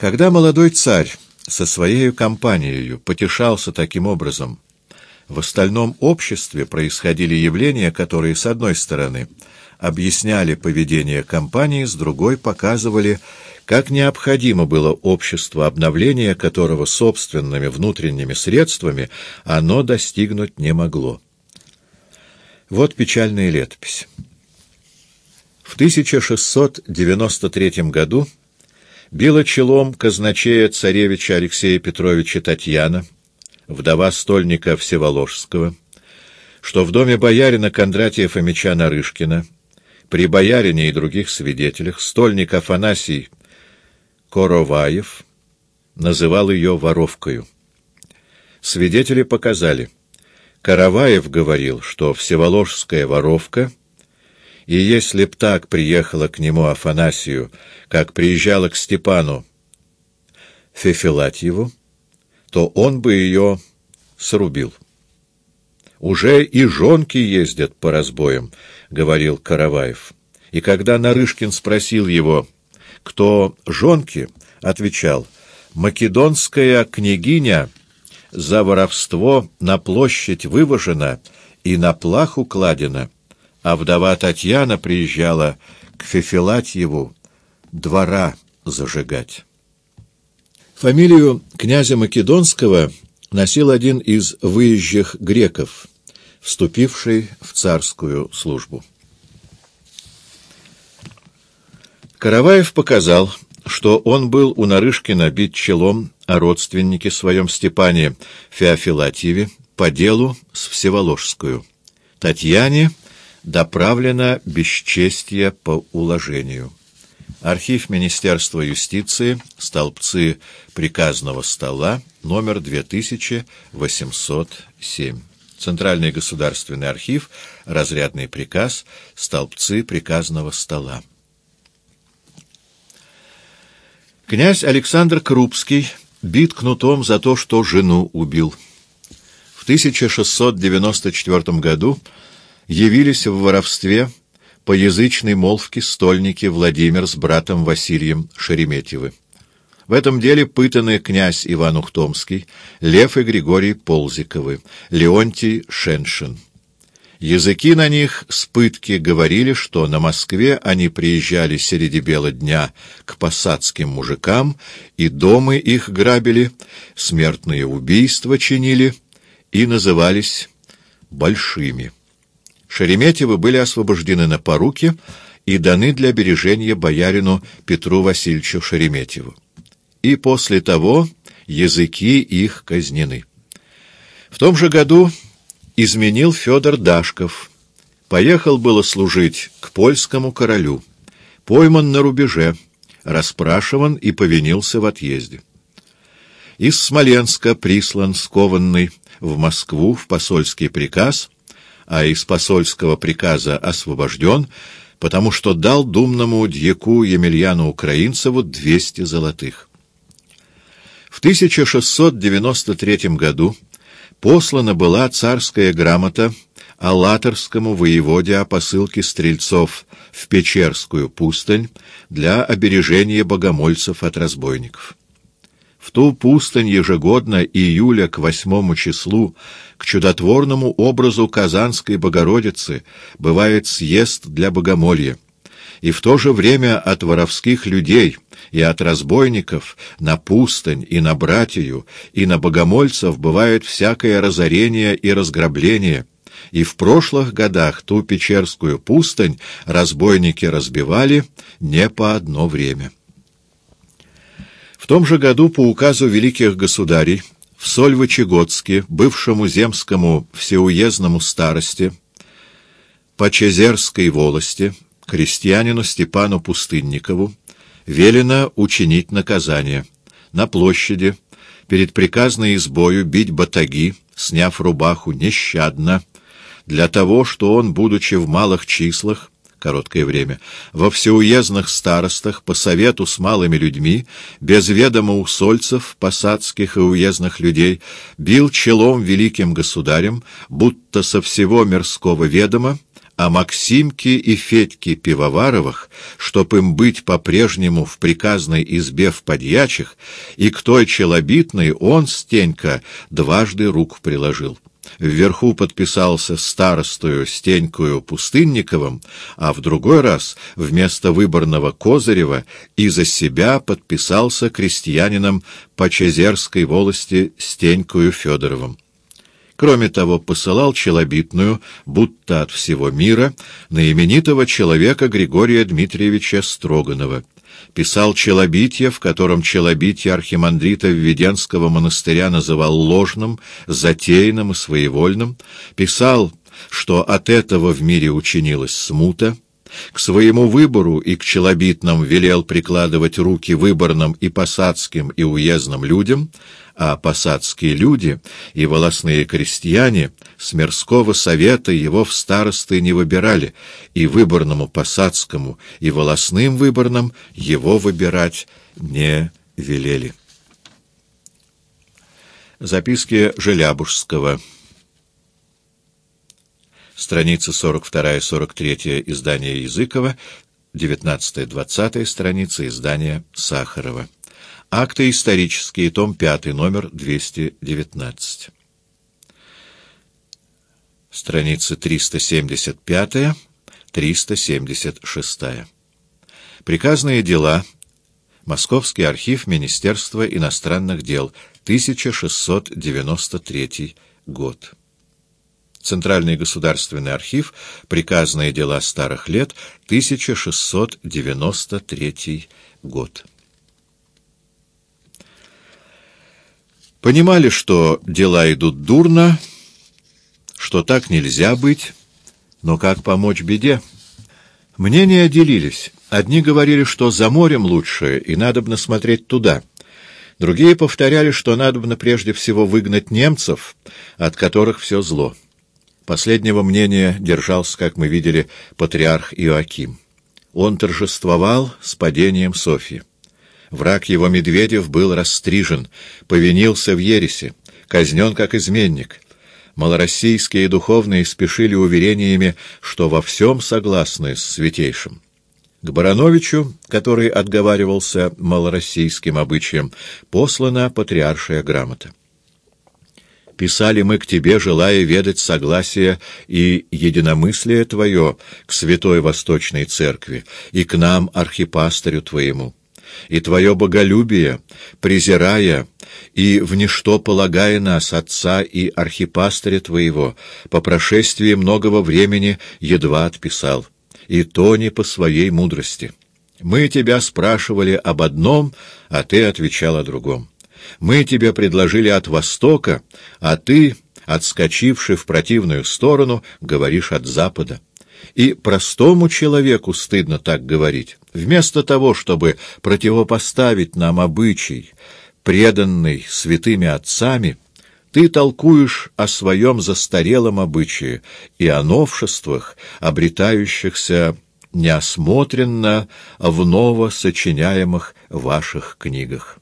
Когда молодой царь со своей компанией потешался таким образом, в остальном обществе происходили явления, которые, с одной стороны, объясняли поведение компании, с другой показывали, как необходимо было общество, обновления которого собственными внутренними средствами оно достигнуть не могло. Вот печальная летопись. В 1693 году била челом казначея царевича Алексея Петровича Татьяна, вдова стольника Всеволожского, что в доме боярина Кондратия Фомича Нарышкина, при боярине и других свидетелях, стольник Афанасий Короваев называл ее воровкою. Свидетели показали. Караваев говорил, что всеволожская воровка, и если б так приехала к нему Афанасию, как приезжала к Степану Фефилатьеву, то он бы ее срубил. «Уже и жонки ездят по разбоям», — говорил Караваев. И когда Нарышкин спросил его, кто жонки, отвечал, «Македонская княгиня за воровство на площадь вывожена и на плаху кладена, а вдова Татьяна приезжала к Фефилатьеву двора зажигать». Фамилию князя Македонского носил один из выезжих греков, вступивший в царскую службу. Караваев показал, что он был у Нарышкина бить челом о родственнике своем Степане Феофилатьеве по делу с Всеволожскую. Татьяне доправлено бесчестие по уложению. Архив Министерства юстиции, столбцы приказного стола, номер 2807. Центральный государственный архив, разрядный приказ, столбцы приказного стола. Князь Александр Крупский бит кнутом за то, что жену убил. В 1694 году явились в воровстве по язычной молвке стольники Владимир с братом Василием Шереметьевы. В этом деле пытаны князь Иван Ухтомский, Лев и Григорий Ползиковы, Леонтий Шеншин. Языки на них с пытки говорили, что на Москве они приезжали среди бела дня к посадским мужикам, и дома их грабили, смертные убийства чинили и назывались «большими». Шереметьевы были освобождены на поруки и даны для бережения боярину Петру Васильевичу Шереметьеву. И после того языки их казнены. В том же году изменил Федор Дашков. Поехал было служить к польскому королю. Пойман на рубеже, расспрашиван и повинился в отъезде. Из Смоленска прислан скованный в Москву в посольский приказ — а из посольского приказа освобожден, потому что дал думному дьяку Емельяну Украинцеву 200 золотых. В 1693 году послана была царская грамота Аллаторскому воеводе о посылке стрельцов в Печерскую пустынь для обережения богомольцев от разбойников. В ту пустынь ежегодно июля к восьмому числу к чудотворному образу Казанской Богородицы бывает съезд для богомолья. И в то же время от воровских людей и от разбойников на пустынь и на братью и на богомольцев бывает всякое разорение и разграбление. И в прошлых годах ту Печерскую пустынь разбойники разбивали не по одно время. В том же году по указу великих государей в Сольвычегодске, бывшему земскому всеуездному старости, по Чезерской волости, крестьянину Степану Пустынникову, велено учинить наказание. На площади, перед приказной избою бить батаги, сняв рубаху нещадно, для того, что он, будучи в малых числах, короткое время, во всеуездных старостах, по совету с малыми людьми, без ведома усольцев, посадских и уездных людей, бил челом великим государем, будто со всего мирского ведома, о Максимке и Федьке Пивоваровых, чтоб им быть по-прежнему в приказной избе в подьячих, и к той челобитной он, Стенька, дважды руку приложил. Вверху подписался старостою Стенькою Пустынниковым, а в другой раз вместо выборного Козырева и за себя подписался крестьянином Почезерской волости Стенькою Федоровым. Кроме того, посылал челобитную, будто от всего мира, на именитого человека Григория Дмитриевича Строганова. Писал челобитие, в котором челобитие архимандрита Введенского монастыря называл ложным, затеянным и своевольным. Писал, что от этого в мире учинилась смута, к своему выбору и к челобитным велел прикладывать руки выборным и посадским и уездным людям, а посадские люди и волосные крестьяне с мирского совета его в старосты не выбирали, и выборному посадскому и волосным выборным его выбирать не велели. Записки Желябужского Страницы 42-43 издания Языкова, 19-20 страницы издания Сахарова. Акты исторические, том 5, номер 219. Страницы 375-376. Приказные дела. Московский архив Министерства иностранных дел. 1693 год. Центральный государственный архив. Приказные дела старых лет. 1693 год. Понимали, что дела идут дурно, что так нельзя быть, но как помочь беде? Мнения делились. Одни говорили, что за морем лучше, и надобно смотреть туда. Другие повторяли, что надобно прежде всего выгнать немцев, от которых все зло. Последнего мнения держался, как мы видели, патриарх Иоаким. Он торжествовал с падением Софьи. Враг его Медведев был растрижен, повинился в ересе, казнен как изменник. Малороссийские духовные спешили уверениями, что во всем согласны с святейшим. К Барановичу, который отговаривался малороссийским обычаем, послана патриаршая грамота. Писали мы к тебе, желая ведать согласие и единомыслие твое к святой Восточной Церкви и к нам, архипастырю твоему и твое боголюбие, презирая и в ничто полагая нас, отца и архипастыря твоего, по прошествии многого времени едва отписал, и то не по своей мудрости. Мы тебя спрашивали об одном, а ты отвечал о другом. Мы тебе предложили от востока, а ты, отскочивший в противную сторону, говоришь от запада. И простому человеку стыдно так говорить. Вместо того, чтобы противопоставить нам обычай, преданный святыми отцами, ты толкуешь о своем застарелом обычае и о новшествах, обретающихся неосмотренно в новосочиняемых ваших книгах.